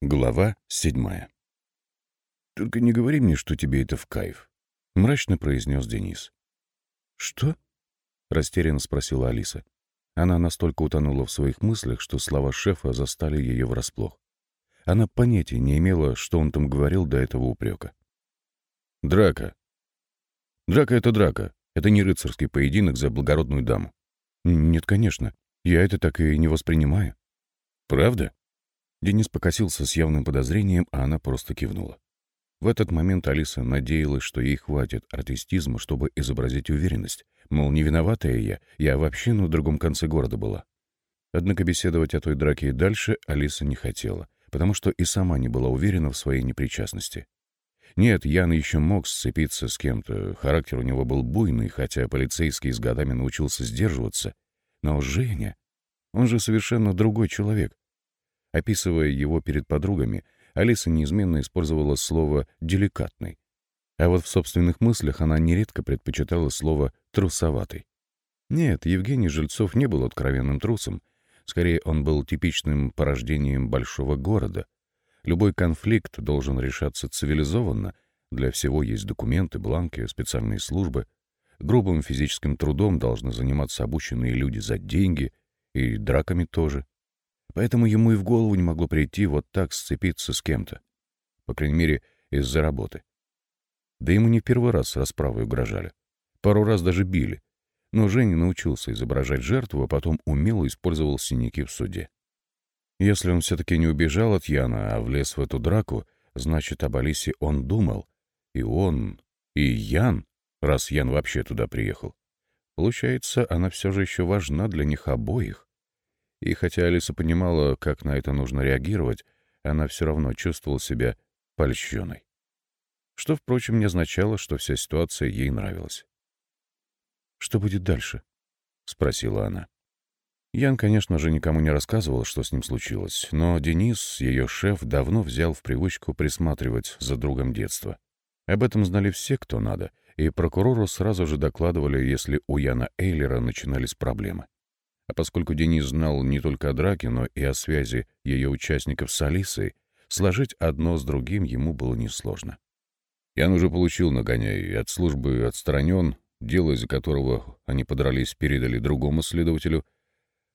Глава седьмая. «Только не говори мне, что тебе это в кайф», — мрачно произнес Денис. «Что?» — растерянно спросила Алиса. Она настолько утонула в своих мыслях, что слова шефа застали ее врасплох. Она понятия не имела, что он там говорил до этого упрека. «Драка. Драка — это драка. Это не рыцарский поединок за благородную даму». «Нет, конечно. Я это так и не воспринимаю». «Правда?» Денис покосился с явным подозрением, а она просто кивнула. В этот момент Алиса надеялась, что ей хватит артистизма, чтобы изобразить уверенность. Мол, не виноватая я, я вообще на другом конце города была. Однако беседовать о той драке и дальше Алиса не хотела, потому что и сама не была уверена в своей непричастности. Нет, Ян еще мог сцепиться с кем-то, характер у него был буйный, хотя полицейский с годами научился сдерживаться. Но Женя, он же совершенно другой человек. Описывая его перед подругами, Алиса неизменно использовала слово «деликатный». А вот в собственных мыслях она нередко предпочитала слово «трусоватый». Нет, Евгений Жильцов не был откровенным трусом. Скорее, он был типичным порождением большого города. Любой конфликт должен решаться цивилизованно. Для всего есть документы, бланки, специальные службы. Грубым физическим трудом должны заниматься обученные люди за деньги, и драками тоже. Поэтому ему и в голову не могло прийти вот так сцепиться с кем-то. По крайней мере, из-за работы. Да ему не в первый раз расправой угрожали. Пару раз даже били. Но Женя научился изображать жертву, а потом умело использовал синяки в суде. Если он все-таки не убежал от Яна, а влез в эту драку, значит, об Алисе он думал. И он, и Ян, раз Ян вообще туда приехал. Получается, она все же еще важна для них обоих. И хотя Алиса понимала, как на это нужно реагировать, она все равно чувствовала себя польщенной. Что, впрочем, не означало, что вся ситуация ей нравилась. «Что будет дальше?» — спросила она. Ян, конечно же, никому не рассказывал, что с ним случилось, но Денис, ее шеф, давно взял в привычку присматривать за другом детства. Об этом знали все, кто надо, и прокурору сразу же докладывали, если у Яна Эйлера начинались проблемы. А поскольку Денис знал не только о драке, но и о связи ее участников с Алисой, сложить одно с другим ему было несложно. Ян уже получил нагоняй и от службы отстранен, дело из-за которого они подрались передали другому следователю,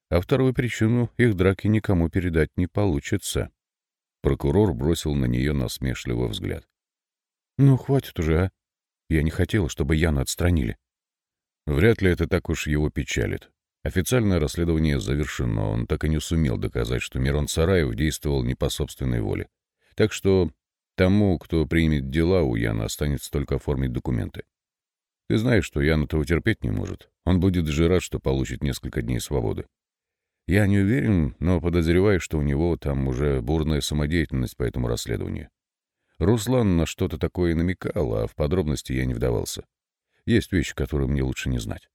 а вторую причину их драки никому передать не получится. Прокурор бросил на нее насмешливый взгляд. «Ну, хватит уже, а? Я не хотела, чтобы Яна отстранили». Вряд ли это так уж его печалит. Официальное расследование завершено, он так и не сумел доказать, что Мирон Сараев действовал не по собственной воле. Так что тому, кто примет дела, у Яна останется только оформить документы. Ты знаешь, что Ян этого терпеть не может. Он будет же рад, что получит несколько дней свободы. Я не уверен, но подозреваю, что у него там уже бурная самодеятельность по этому расследованию. Руслан на что-то такое намекал, а в подробности я не вдавался. Есть вещи, которые мне лучше не знать.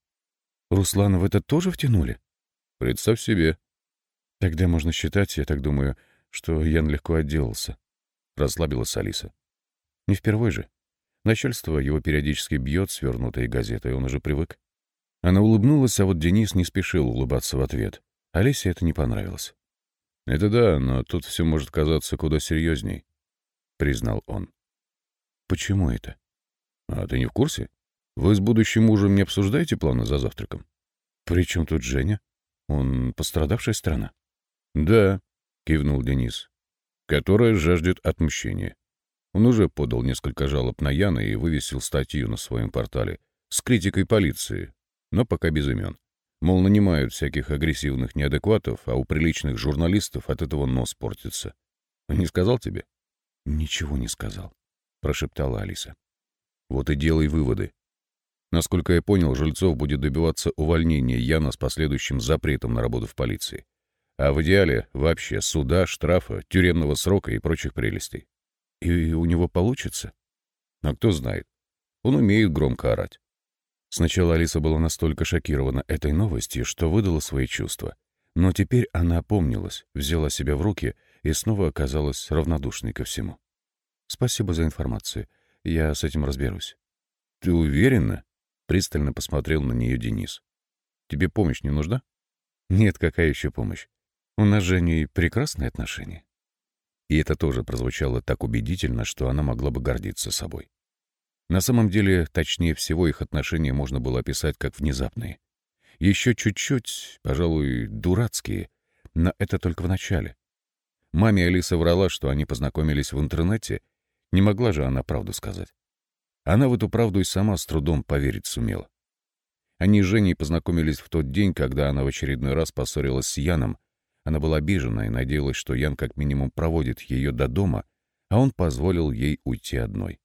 Руслана в это тоже втянули? Представь себе. Тогда можно считать, я так думаю, что Ян легко отделался. Расслабилась Алиса. Не впервой же. Начальство его периодически бьет свернутой газетой, он уже привык. Она улыбнулась, а вот Денис не спешил улыбаться в ответ. Алисе это не понравилось. «Это да, но тут все может казаться куда серьезней», — признал он. «Почему это?» «А ты не в курсе? Вы с будущим мужем не обсуждаете планы за завтраком? При чем тут Женя? Он пострадавшая страна. Да, кивнул Денис, которая жаждет отмщения. Он уже подал несколько жалоб на Яна и вывесил статью на своем портале с критикой полиции, но пока без имен. Мол, нанимают всяких агрессивных неадекватов, а у приличных журналистов от этого нос портится. Не сказал тебе? Ничего не сказал, прошептала Алиса. Вот и делай выводы. Насколько я понял, Жильцов будет добиваться увольнения Яна с последующим запретом на работу в полиции. А в идеале вообще суда, штрафа, тюремного срока и прочих прелестей. И у него получится? А кто знает. Он умеет громко орать. Сначала Алиса была настолько шокирована этой новостью, что выдала свои чувства. Но теперь она опомнилась, взяла себя в руки и снова оказалась равнодушной ко всему. «Спасибо за информацию. Я с этим разберусь». «Ты уверена?» Пристально посмотрел на нее Денис. «Тебе помощь не нужна?» «Нет, какая еще помощь? У нас же не прекрасные отношения». И это тоже прозвучало так убедительно, что она могла бы гордиться собой. На самом деле, точнее всего, их отношения можно было описать как внезапные. Еще чуть-чуть, пожалуй, дурацкие, но это только в начале. Маме Алиса врала, что они познакомились в интернете. Не могла же она правду сказать. Она в эту правду и сама с трудом поверить сумела. Они с Женей познакомились в тот день, когда она в очередной раз поссорилась с Яном. Она была обижена и надеялась, что Ян как минимум проводит ее до дома, а он позволил ей уйти одной.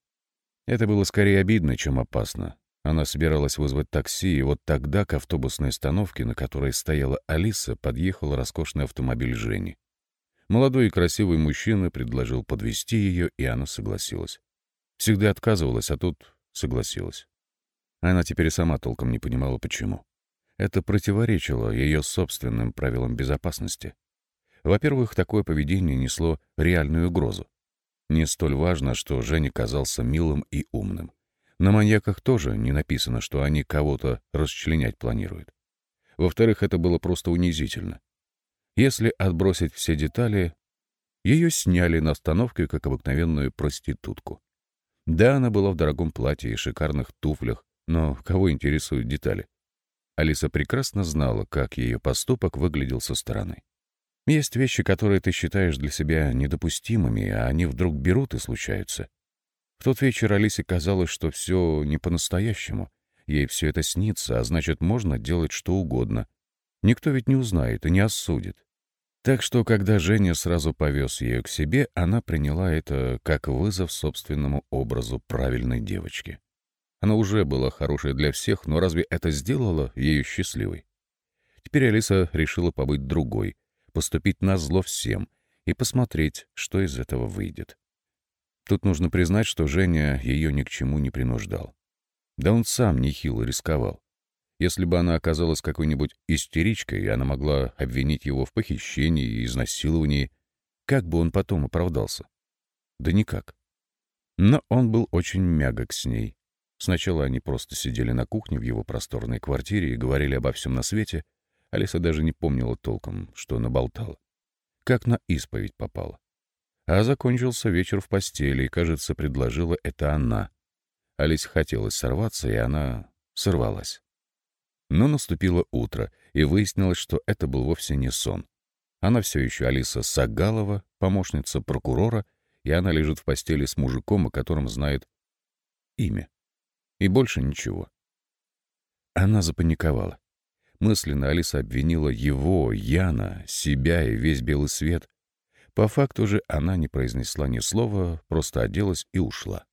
Это было скорее обидно, чем опасно. Она собиралась вызвать такси, и вот тогда к автобусной остановке, на которой стояла Алиса, подъехал роскошный автомобиль Жени. Молодой и красивый мужчина предложил подвести ее, и она согласилась. Всегда отказывалась, а тут согласилась. Она теперь сама толком не понимала, почему. Это противоречило ее собственным правилам безопасности. Во-первых, такое поведение несло реальную угрозу. Не столь важно, что Женя казался милым и умным. На маньяках тоже не написано, что они кого-то расчленять планируют. Во-вторых, это было просто унизительно. Если отбросить все детали, ее сняли на остановке как обыкновенную проститутку. Да, она была в дорогом платье и шикарных туфлях, но кого интересуют детали? Алиса прекрасно знала, как ее поступок выглядел со стороны. Есть вещи, которые ты считаешь для себя недопустимыми, а они вдруг берут и случаются. В тот вечер Алисе казалось, что все не по-настоящему. Ей все это снится, а значит, можно делать что угодно. Никто ведь не узнает и не осудит. Так что, когда Женя сразу повез ее к себе, она приняла это как вызов собственному образу правильной девочки. Она уже была хорошей для всех, но разве это сделало ее счастливой? Теперь Алиса решила побыть другой, поступить на зло всем и посмотреть, что из этого выйдет. Тут нужно признать, что Женя ее ни к чему не принуждал. Да он сам нехило рисковал. Если бы она оказалась какой-нибудь истеричкой, она могла обвинить его в похищении и изнасиловании, как бы он потом оправдался? Да никак. Но он был очень мягок с ней. Сначала они просто сидели на кухне в его просторной квартире и говорили обо всем на свете. Алиса даже не помнила толком, что наболтала. Как на исповедь попала. А закончился вечер в постели, и, кажется, предложила это она. Алисе хотелось сорваться, и она сорвалась. Но наступило утро, и выяснилось, что это был вовсе не сон. Она все еще Алиса Сагалова, помощница прокурора, и она лежит в постели с мужиком, о котором знает имя. И больше ничего. Она запаниковала. Мысленно Алиса обвинила его, Яна, себя и весь белый свет. По факту же она не произнесла ни слова, просто оделась и ушла.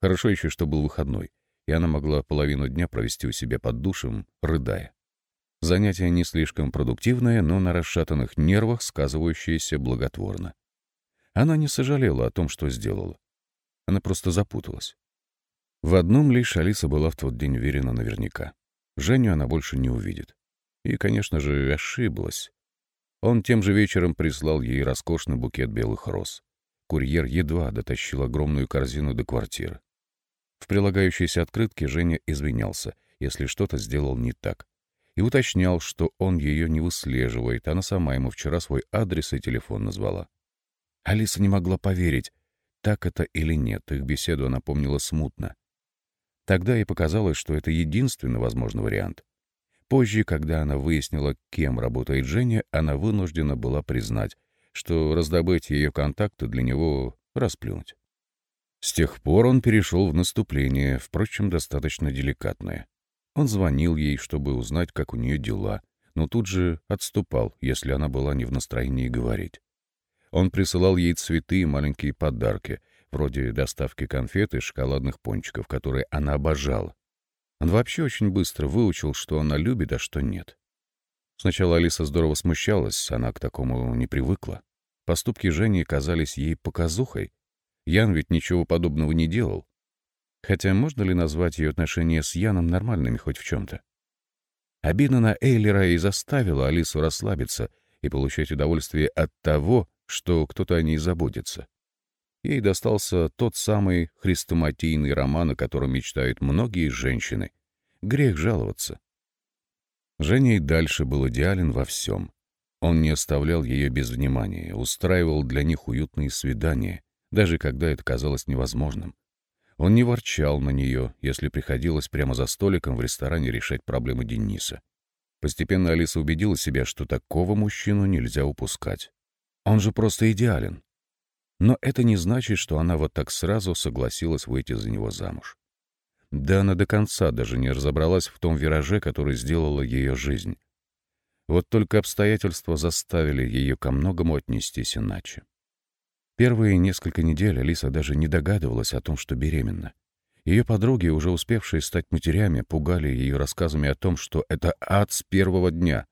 Хорошо еще, что был выходной и она могла половину дня провести у себя под душем, рыдая. Занятие не слишком продуктивное, но на расшатанных нервах сказывающееся благотворно. Она не сожалела о том, что сделала. Она просто запуталась. В одном лишь Алиса была в тот день уверена наверняка. Женю она больше не увидит. И, конечно же, ошиблась. Он тем же вечером прислал ей роскошный букет белых роз. Курьер едва дотащил огромную корзину до квартиры. В прилагающейся открытке Женя извинялся, если что-то сделал не так, и уточнял, что он ее не выслеживает, она сама ему вчера свой адрес и телефон назвала. Алиса не могла поверить, так это или нет, их беседу она помнила смутно. Тогда ей показалось, что это единственный возможный вариант. Позже, когда она выяснила, кем работает Женя, она вынуждена была признать, что раздобыть ее контакты для него — расплюнуть. С тех пор он перешел в наступление, впрочем, достаточно деликатное. Он звонил ей, чтобы узнать, как у нее дела, но тут же отступал, если она была не в настроении говорить. Он присылал ей цветы и маленькие подарки, вроде доставки конфет и шоколадных пончиков, которые она обожала. Он вообще очень быстро выучил, что она любит, а что нет. Сначала Алиса здорово смущалась, она к такому не привыкла. Поступки Жени казались ей показухой, Ян ведь ничего подобного не делал. Хотя можно ли назвать ее отношения с Яном нормальными хоть в чем-то? Обида на Эйлера и заставила Алису расслабиться и получать удовольствие от того, что кто-то о ней заботится. Ей достался тот самый хрестоматийный роман, о котором мечтают многие женщины. Грех жаловаться. Женя и дальше был идеален во всем. Он не оставлял ее без внимания, устраивал для них уютные свидания, даже когда это казалось невозможным. Он не ворчал на нее, если приходилось прямо за столиком в ресторане решать проблемы Дениса. Постепенно Алиса убедила себя, что такого мужчину нельзя упускать. Он же просто идеален. Но это не значит, что она вот так сразу согласилась выйти за него замуж. Да она до конца даже не разобралась в том вираже, который сделала ее жизнь. Вот только обстоятельства заставили ее ко многому отнестись иначе. Первые несколько недель Алиса даже не догадывалась о том, что беременна. Ее подруги, уже успевшие стать матерями, пугали ее рассказами о том, что это ад с первого дня,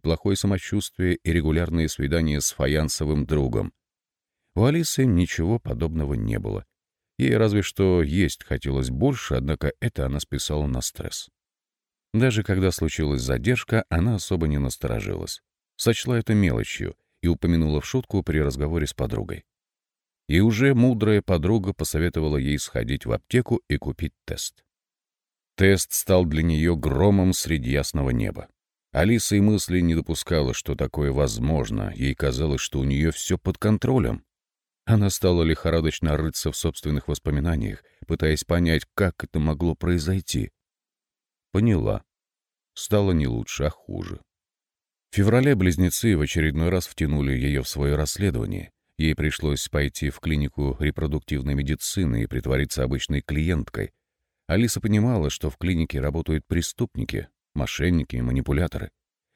плохое самочувствие и регулярные свидания с фаянсовым другом. У Алисы ничего подобного не было. Ей разве что есть хотелось больше, однако это она списала на стресс. Даже когда случилась задержка, она особо не насторожилась. Сочла это мелочью и упомянула в шутку при разговоре с подругой. И уже мудрая подруга посоветовала ей сходить в аптеку и купить тест. Тест стал для нее громом среди ясного неба. Алиса и мысли не допускала, что такое возможно, ей казалось, что у нее все под контролем. Она стала лихорадочно рыться в собственных воспоминаниях, пытаясь понять, как это могло произойти. Поняла. Стало не лучше, а хуже. В феврале близнецы в очередной раз втянули ее в свое расследование. Ей пришлось пойти в клинику репродуктивной медицины и притвориться обычной клиенткой. Алиса понимала, что в клинике работают преступники, мошенники и манипуляторы.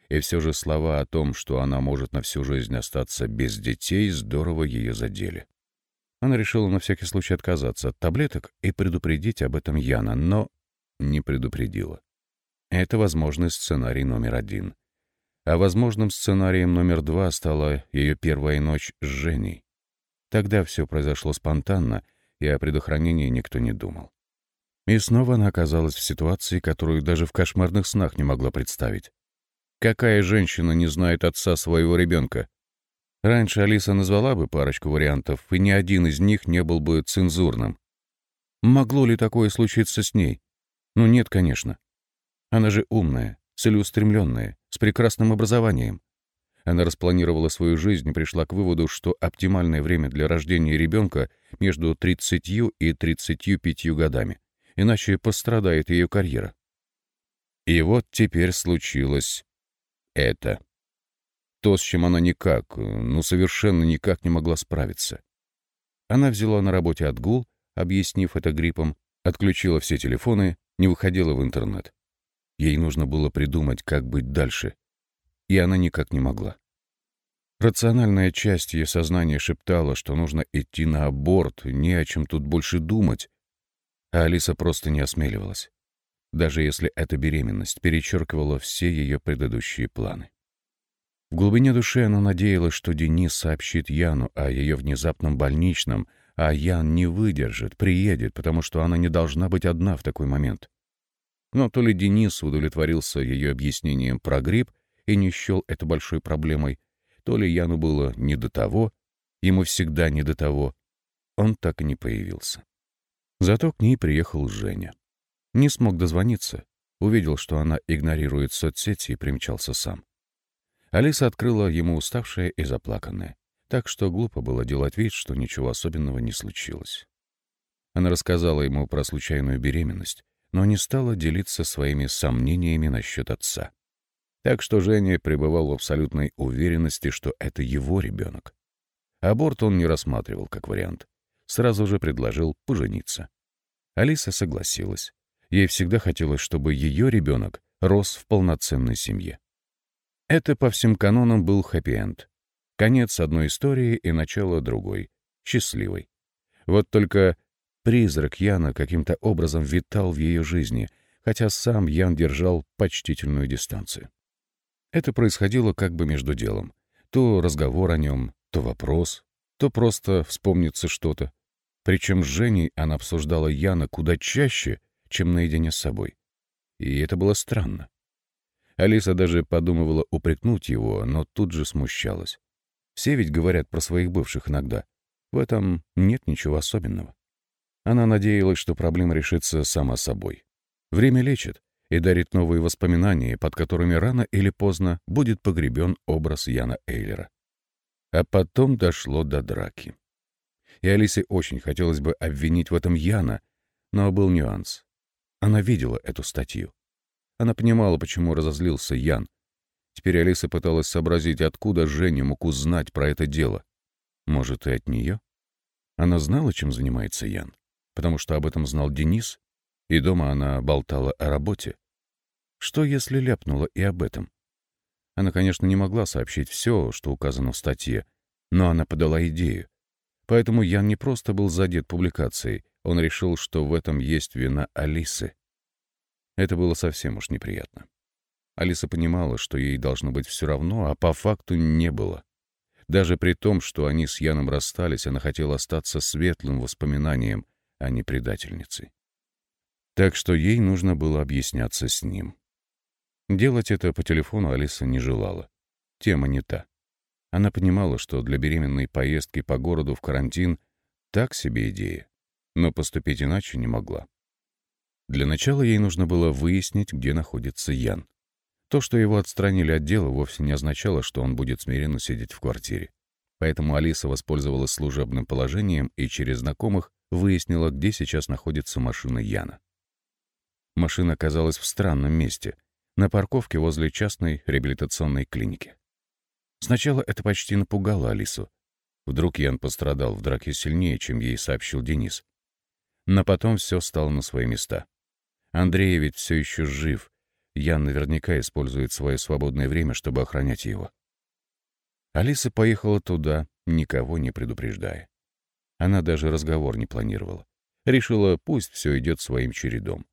И все же слова о том, что она может на всю жизнь остаться без детей, здорово ее задели. Она решила на всякий случай отказаться от таблеток и предупредить об этом Яна, но не предупредила. Это возможный сценарий номер один. А возможным сценарием номер два стала ее первая ночь с Женей. Тогда все произошло спонтанно, и о предохранении никто не думал. И снова она оказалась в ситуации, которую даже в кошмарных снах не могла представить. Какая женщина не знает отца своего ребенка? Раньше Алиса назвала бы парочку вариантов, и ни один из них не был бы цензурным. Могло ли такое случиться с ней? Ну нет, конечно. Она же умная, целеустремленная, с прекрасным образованием. Она распланировала свою жизнь и пришла к выводу, что оптимальное время для рождения ребенка между 30 и 35 годами, иначе пострадает ее карьера. И вот теперь случилось это. То, с чем она никак, ну совершенно никак не могла справиться. Она взяла на работе отгул, объяснив это гриппом, отключила все телефоны, не выходила в интернет. Ей нужно было придумать, как быть дальше. И она никак не могла. Рациональная часть ее сознания шептала, что нужно идти на аборт, не о чем тут больше думать. А Алиса просто не осмеливалась. Даже если эта беременность перечеркивала все ее предыдущие планы. В глубине души она надеялась, что Денис сообщит Яну о ее внезапном больничном, а Ян не выдержит, приедет, потому что она не должна быть одна в такой момент. Но то ли Денис удовлетворился ее объяснением про грипп и не счел это большой проблемой, то ли Яну было не до того, ему всегда не до того. Он так и не появился. Зато к ней приехал Женя. Не смог дозвониться, увидел, что она игнорирует соцсети и примчался сам. Алиса открыла ему уставшая и заплаканная, так что глупо было делать вид, что ничего особенного не случилось. Она рассказала ему про случайную беременность, но не стала делиться своими сомнениями насчет отца. Так что Женя пребывал в абсолютной уверенности, что это его ребенок. Аборт он не рассматривал как вариант. Сразу же предложил пожениться. Алиса согласилась. Ей всегда хотелось, чтобы ее ребенок рос в полноценной семье. Это по всем канонам был хэппи-энд. Конец одной истории и начало другой, счастливой. Вот только Призрак Яна каким-то образом витал в ее жизни, хотя сам Ян держал почтительную дистанцию. Это происходило как бы между делом. То разговор о нем, то вопрос, то просто вспомнится что-то. Причем с Женей она обсуждала Яна куда чаще, чем наедине с собой. И это было странно. Алиса даже подумывала упрекнуть его, но тут же смущалась. Все ведь говорят про своих бывших иногда. В этом нет ничего особенного. Она надеялась, что проблема решится сама собой. Время лечит, и дарит новые воспоминания, под которыми рано или поздно будет погребен образ Яна Эйлера. А потом дошло до драки. И Алисе очень хотелось бы обвинить в этом Яна, но был нюанс. Она видела эту статью. Она понимала, почему разозлился Ян. Теперь Алиса пыталась сообразить, откуда Женя мог узнать про это дело. Может, и от нее? Она знала, чем занимается Ян, потому что об этом знал Денис, и дома она болтала о работе. Что, если ляпнула и об этом? Она, конечно, не могла сообщить все, что указано в статье, но она подала идею. Поэтому Ян не просто был задет публикацией, он решил, что в этом есть вина Алисы. Это было совсем уж неприятно. Алиса понимала, что ей должно быть все равно, а по факту не было. Даже при том, что они с Яном расстались, она хотела остаться светлым воспоминанием, а не предательницей. Так что ей нужно было объясняться с ним. Делать это по телефону Алиса не желала. Тема не та. Она понимала, что для беременной поездки по городу в карантин так себе идея, но поступить иначе не могла. Для начала ей нужно было выяснить, где находится Ян. То, что его отстранили от дела, вовсе не означало, что он будет смиренно сидеть в квартире. Поэтому Алиса воспользовалась служебным положением и через знакомых выяснила, где сейчас находится машина Яна. Машина оказалась в странном месте, на парковке возле частной реабилитационной клиники. Сначала это почти напугало Алису. Вдруг Ян пострадал в драке сильнее, чем ей сообщил Денис. Но потом все стало на свои места. Андрей ведь все еще жив. Ян наверняка использует свое свободное время, чтобы охранять его. Алиса поехала туда, никого не предупреждая. Она даже разговор не планировала. Решила, пусть все идет своим чередом.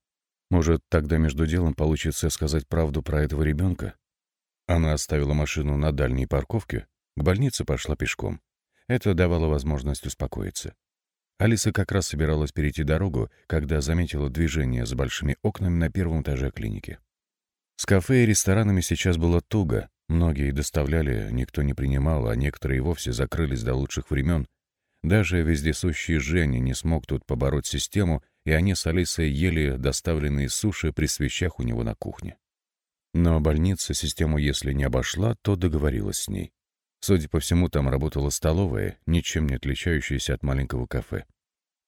Может, тогда между делом получится сказать правду про этого ребенка? Она оставила машину на дальней парковке, к больнице пошла пешком. Это давало возможность успокоиться. Алиса как раз собиралась перейти дорогу, когда заметила движение за большими окнами на первом этаже клиники. С кафе и ресторанами сейчас было туго. Многие доставляли, никто не принимал, а некоторые вовсе закрылись до лучших времен. Даже вездесущий Женя не смог тут побороть систему, и они с Алисой ели доставленные суши при свечах у него на кухне. Но больница систему, если не обошла, то договорилась с ней. Судя по всему, там работала столовая, ничем не отличающаяся от маленького кафе.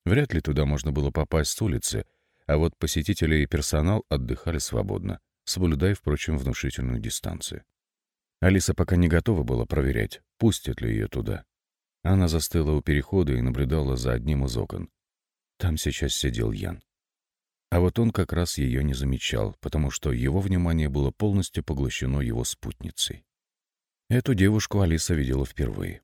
Вряд ли туда можно было попасть с улицы, а вот посетители и персонал отдыхали свободно, соблюдая, впрочем, внушительную дистанцию. Алиса пока не готова была проверять, пустят ли ее туда. Она застыла у перехода и наблюдала за одним из окон. Там сейчас сидел Ян. А вот он как раз ее не замечал, потому что его внимание было полностью поглощено его спутницей. Эту девушку Алиса видела впервые.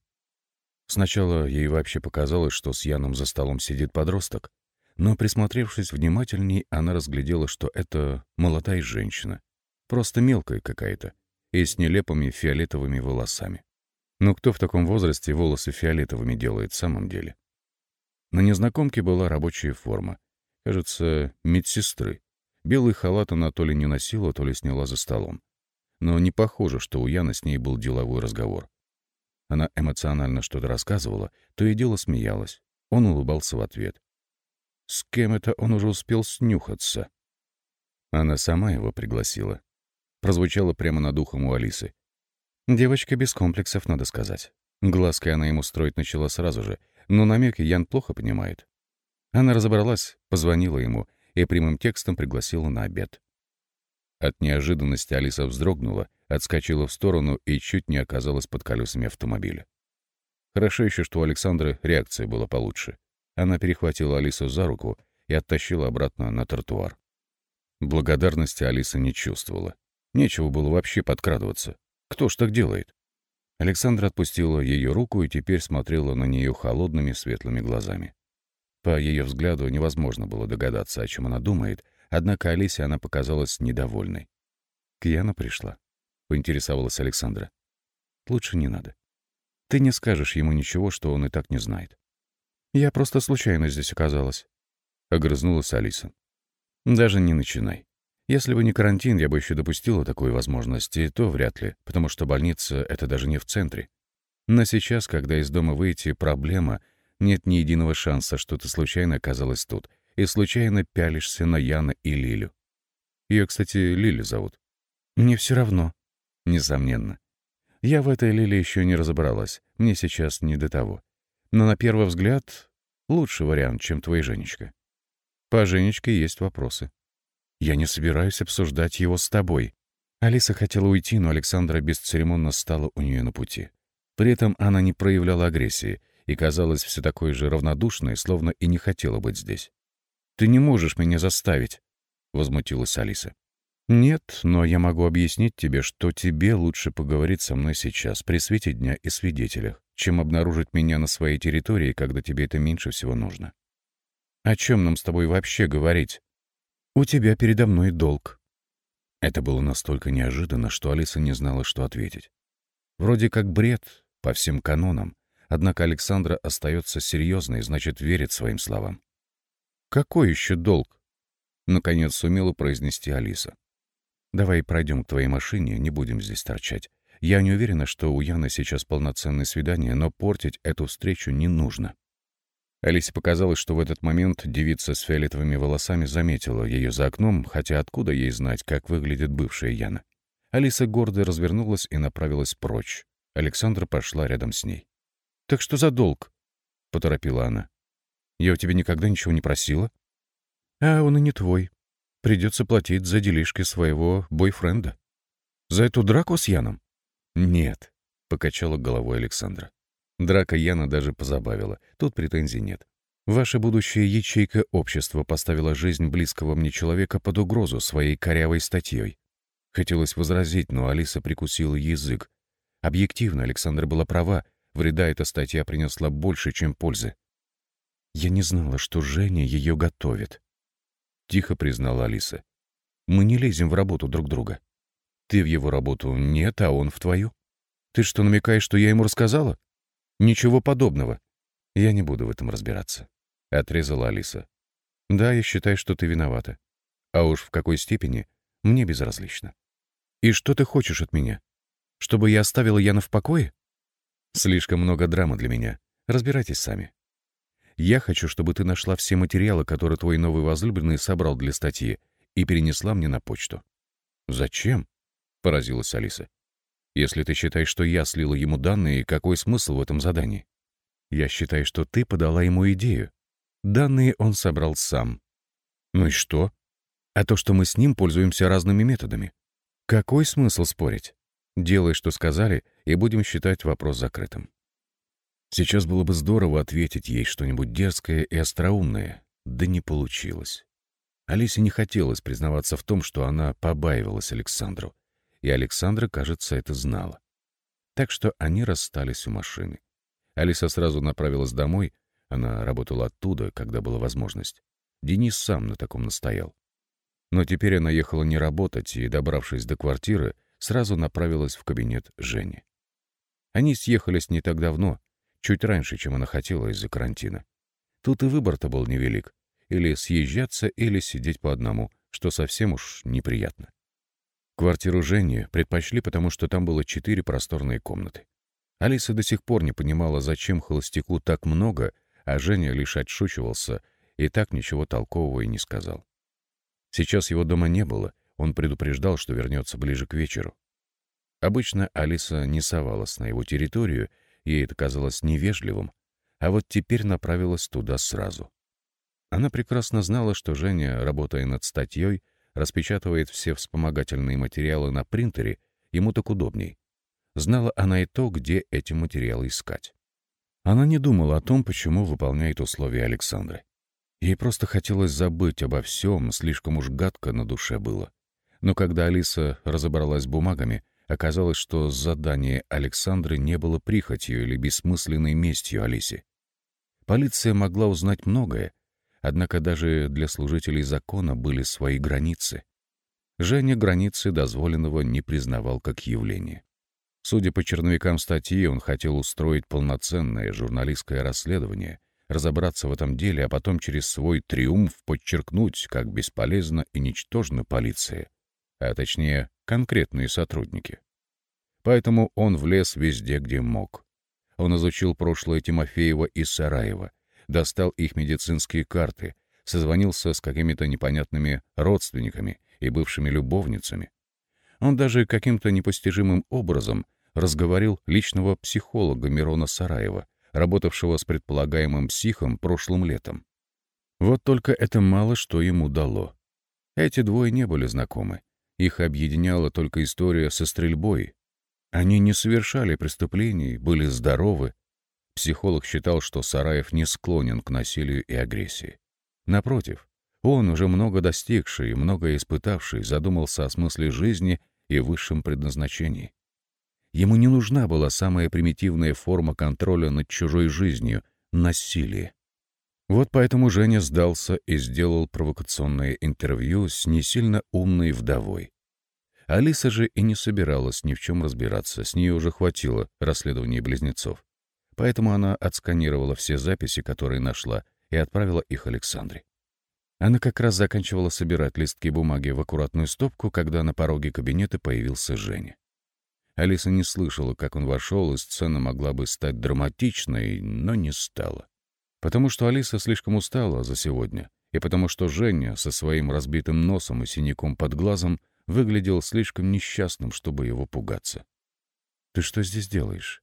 Сначала ей вообще показалось, что с Яном за столом сидит подросток, но, присмотревшись внимательней, она разглядела, что это молодая женщина, просто мелкая какая-то, и с нелепыми фиолетовыми волосами. Но кто в таком возрасте волосы фиолетовыми делает в самом деле? На незнакомке была рабочая форма, Кажется, медсестры. Белый халат она то ли не носила, то ли сняла за столом. Но не похоже, что у Яны с ней был деловой разговор. Она эмоционально что-то рассказывала, то и дело смеялась. Он улыбался в ответ. С кем это он уже успел снюхаться? Она сама его пригласила. Прозвучало прямо над ухом у Алисы. Девочка без комплексов, надо сказать. Глазкой она ему строить начала сразу же, но намеки Ян плохо понимает. Она разобралась, позвонила ему и прямым текстом пригласила на обед. От неожиданности Алиса вздрогнула, отскочила в сторону и чуть не оказалась под колесами автомобиля. Хорошо еще, что у Александры реакция была получше. Она перехватила Алису за руку и оттащила обратно на тротуар. Благодарности Алиса не чувствовала. Нечего было вообще подкрадываться. Кто ж так делает? Александра отпустила ее руку и теперь смотрела на нее холодными светлыми глазами. По ее взгляду невозможно было догадаться, о чем она думает, однако Алисе она показалась недовольной. «Кьяна пришла», — поинтересовалась Александра. «Лучше не надо. Ты не скажешь ему ничего, что он и так не знает». «Я просто случайно здесь оказалась», — огрызнулась Алиса. «Даже не начинай. Если бы не карантин, я бы еще допустила такую возможность, и то вряд ли, потому что больница — это даже не в центре. Но сейчас, когда из дома выйти — проблема — нет ни единого шанса, что ты случайно оказалась тут и случайно пялишься на Яна и Лилю. Ее, кстати, Лили зовут. Мне все равно. Несомненно. Я в этой Лиле еще не разобралась. Мне сейчас не до того. Но на первый взгляд лучший вариант, чем твоя Женечка. По Женечке есть вопросы. Я не собираюсь обсуждать его с тобой. Алиса хотела уйти, но Александра бесцеремонно стала у нее на пути. При этом она не проявляла агрессии и казалась все такой же равнодушной, словно и не хотела быть здесь. «Ты не можешь меня заставить», — возмутилась Алиса. «Нет, но я могу объяснить тебе, что тебе лучше поговорить со мной сейчас, при свете дня и свидетелях, чем обнаружить меня на своей территории, когда тебе это меньше всего нужно. О чем нам с тобой вообще говорить? У тебя передо мной долг». Это было настолько неожиданно, что Алиса не знала, что ответить. Вроде как бред, по всем канонам, однако Александра остается серьезной, значит, верит своим словам. «Какой еще долг?» — наконец сумела произнести Алиса. Давай пройдем к твоей машине, не будем здесь торчать. Я не уверена, что у Яны сейчас полноценное свидание, но портить эту встречу не нужно». Алисе показалось, что в этот момент девица с фиолетовыми волосами заметила ее за окном, хотя откуда ей знать, как выглядит бывшая Яна. Алиса гордо развернулась и направилась прочь. Александра пошла рядом с ней. «Так что за долг?» — поторопила она. «Я у тебя никогда ничего не просила?» «А он и не твой», придется платить за делишки своего бойфренда. За эту драку с Яном? Нет, — покачала головой Александра. Драка Яна даже позабавила. Тут претензий нет. Ваша будущая ячейка общества поставила жизнь близкого мне человека под угрозу своей корявой статьей. Хотелось возразить, но Алиса прикусила язык. Объективно, Александра была права. Вреда эта статья принесла больше, чем пользы. Я не знала, что Женя ее готовит. — тихо признала Алиса. «Мы не лезем в работу друг друга. Ты в его работу нет, а он в твою. Ты что, намекаешь, что я ему рассказала? Ничего подобного. Я не буду в этом разбираться», — отрезала Алиса. «Да, я считаю, что ты виновата. А уж в какой степени, мне безразлично. И что ты хочешь от меня? Чтобы я оставила Яна в покое? Слишком много драмы для меня. Разбирайтесь сами. Я хочу, чтобы ты нашла все материалы, которые твой новый возлюбленный собрал для статьи, и перенесла мне на почту». «Зачем?» — поразилась Алиса. «Если ты считаешь, что я слила ему данные, какой смысл в этом задании? Я считаю, что ты подала ему идею. Данные он собрал сам. Ну и что? А то, что мы с ним пользуемся разными методами. Какой смысл спорить? Делай, что сказали, и будем считать вопрос закрытым. Сейчас было бы здорово ответить ей что-нибудь дерзкое и остроумное, да не получилось. Алисе не хотелось признаваться в том, что она побаивалась Александру, и Александра, кажется, это знала. Так что они расстались у машины. Алиса сразу направилась домой, она работала оттуда, когда была возможность. Денис сам на таком настоял. Но теперь она ехала не работать и, добравшись до квартиры, сразу направилась в кабинет Жени. Они съехались не так давно, чуть раньше, чем она хотела из-за карантина. Тут и выбор-то был невелик. Или съезжаться, или сидеть по одному, что совсем уж неприятно. Квартиру Жени предпочли, потому что там было четыре просторные комнаты. Алиса до сих пор не понимала, зачем холостяку так много, а Женя лишь отшучивался и так ничего толкового и не сказал. Сейчас его дома не было, он предупреждал, что вернется ближе к вечеру. Обычно Алиса не совалась на его территорию Ей это казалось невежливым, а вот теперь направилась туда сразу. Она прекрасно знала, что Женя, работая над статьей, распечатывает все вспомогательные материалы на принтере, ему так удобней. Знала она и то, где эти материалы искать. Она не думала о том, почему выполняет условия Александры. Ей просто хотелось забыть обо всем, слишком уж гадко на душе было. Но когда Алиса разобралась с бумагами, Оказалось, что задание Александры не было прихотью или бессмысленной местью Алисе. Полиция могла узнать многое, однако даже для служителей закона были свои границы. Женя границы дозволенного не признавал как явление. Судя по черновикам статьи, он хотел устроить полноценное журналистское расследование, разобраться в этом деле, а потом через свой триумф подчеркнуть, как бесполезна и ничтожна полиция, а точнее конкретные сотрудники. Поэтому он влез везде, где мог. Он изучил прошлое Тимофеева и Сараева, достал их медицинские карты, созвонился с какими-то непонятными родственниками и бывшими любовницами. Он даже каким-то непостижимым образом разговорил личного психолога Мирона Сараева, работавшего с предполагаемым психом прошлым летом. Вот только это мало что ему дало. Эти двое не были знакомы. Их объединяла только история со стрельбой. Они не совершали преступлений, были здоровы. Психолог считал, что Сараев не склонен к насилию и агрессии. Напротив, он, уже много достигший и много испытавший, задумался о смысле жизни и высшем предназначении. Ему не нужна была самая примитивная форма контроля над чужой жизнью — насилие. Вот поэтому Женя сдался и сделал провокационное интервью с не сильно умной вдовой. Алиса же и не собиралась ни в чем разбираться, с нее уже хватило расследования близнецов. Поэтому она отсканировала все записи, которые нашла, и отправила их Александре. Она как раз заканчивала собирать листки бумаги в аккуратную стопку, когда на пороге кабинета появился Женя. Алиса не слышала, как он вошел, и сцена могла бы стать драматичной, но не стала. Потому что Алиса слишком устала за сегодня, и потому что Женя со своим разбитым носом и синяком под глазом выглядел слишком несчастным, чтобы его пугаться. «Ты что здесь делаешь?» —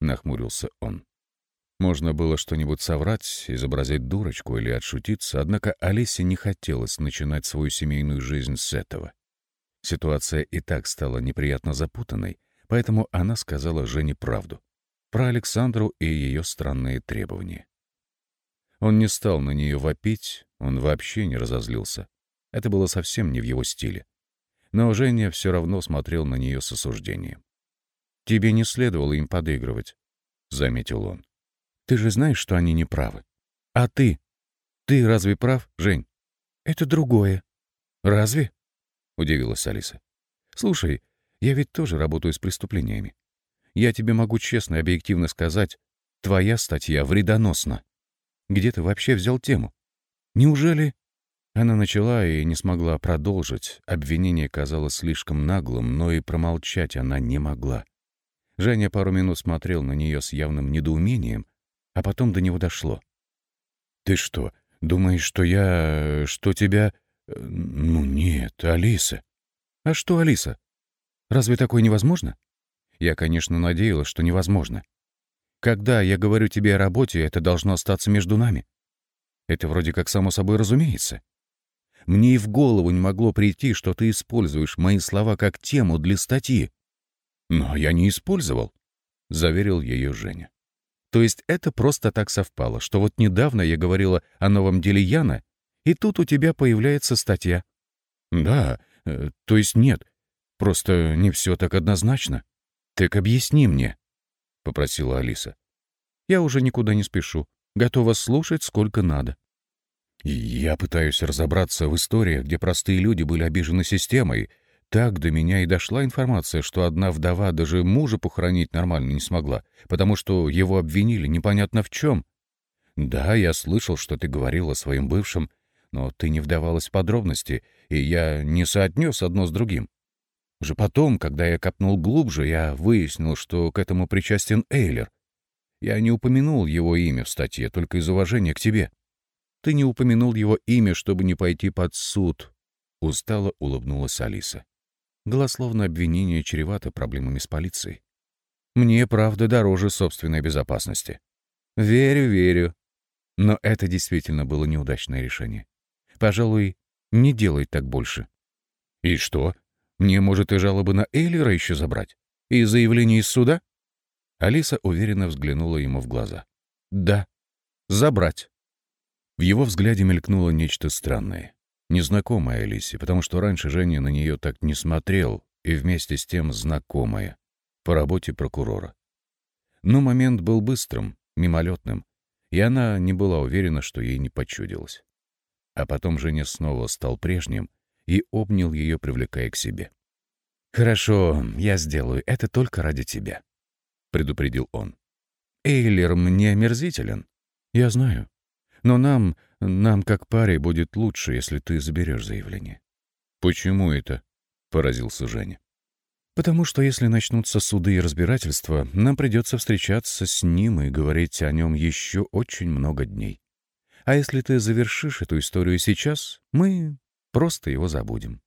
нахмурился он. Можно было что-нибудь соврать, изобразить дурочку или отшутиться, однако Алисе не хотелось начинать свою семейную жизнь с этого. Ситуация и так стала неприятно запутанной, поэтому она сказала Жене правду. Про Александру и ее странные требования. Он не стал на нее вопить, он вообще не разозлился. Это было совсем не в его стиле. Но Женя все равно смотрел на нее с осуждением. «Тебе не следовало им подыгрывать», — заметил он. Ты же знаешь, что они не правы. А ты? Ты разве прав, Жень? Это другое. Разве? Удивилась Алиса. Слушай, я ведь тоже работаю с преступлениями. Я тебе могу честно и объективно сказать, твоя статья вредоносна. Где ты вообще взял тему? Неужели... Она начала и не смогла продолжить. Обвинение казалось слишком наглым, но и промолчать она не могла. Женя пару минут смотрел на нее с явным недоумением, а потом до него дошло. «Ты что, думаешь, что я... что тебя... Ну нет, Алиса». «А что, Алиса? Разве такое невозможно?» Я, конечно, надеялась, что невозможно. Когда я говорю тебе о работе, это должно остаться между нами. Это вроде как само собой разумеется. Мне и в голову не могло прийти, что ты используешь мои слова как тему для статьи. Но я не использовал, — заверил ее Женя. То есть это просто так совпало, что вот недавно я говорила о новом деле Яна, и тут у тебя появляется статья. Да, э, то есть нет, просто не все так однозначно. Так объясни мне, — попросила Алиса. Я уже никуда не спешу, готова слушать сколько надо. Я пытаюсь разобраться в истории, где простые люди были обижены системой, так до меня и дошла информация, что одна вдова даже мужа похоронить нормально не смогла, потому что его обвинили непонятно в чем. Да, я слышал, что ты говорил о своем бывшем, но ты не вдавалась в подробности, и я не соотнес одно с другим. Уже потом, когда я копнул глубже, я выяснил, что к этому причастен Эйлер. Я не упомянул его имя в статье, только из уважения к тебе. Ты не упомянул его имя, чтобы не пойти под суд. Устало улыбнулась Алиса. Голословно обвинение чревато проблемами с полицией. Мне, правда, дороже собственной безопасности. Верю, верю. Но это действительно было неудачное решение. Пожалуй, не делай так больше. И что? Мне, может, и жалобы на Эйлера еще забрать? И заявление из суда? Алиса уверенно взглянула ему в глаза. Да, забрать. В его взгляде мелькнуло нечто странное незнакомая Алисе, потому что раньше Женя на нее так не смотрел, и вместе с тем знакомая, по работе прокурора. Но момент был быстрым, мимолетным, и она не была уверена, что ей не почудилось. А потом Женя снова стал прежним и обнял ее, привлекая к себе. «Хорошо, я сделаю это только ради тебя», — предупредил он. «Эйлер мне омерзителен. Я знаю. Но нам, нам как паре будет лучше, если ты заберешь заявление». «Почему это?» — поразился Женя. «Потому что если начнутся суды и разбирательства, нам придется встречаться с ним и говорить о нем еще очень много дней. А если ты завершишь эту историю сейчас, мы просто его забудем».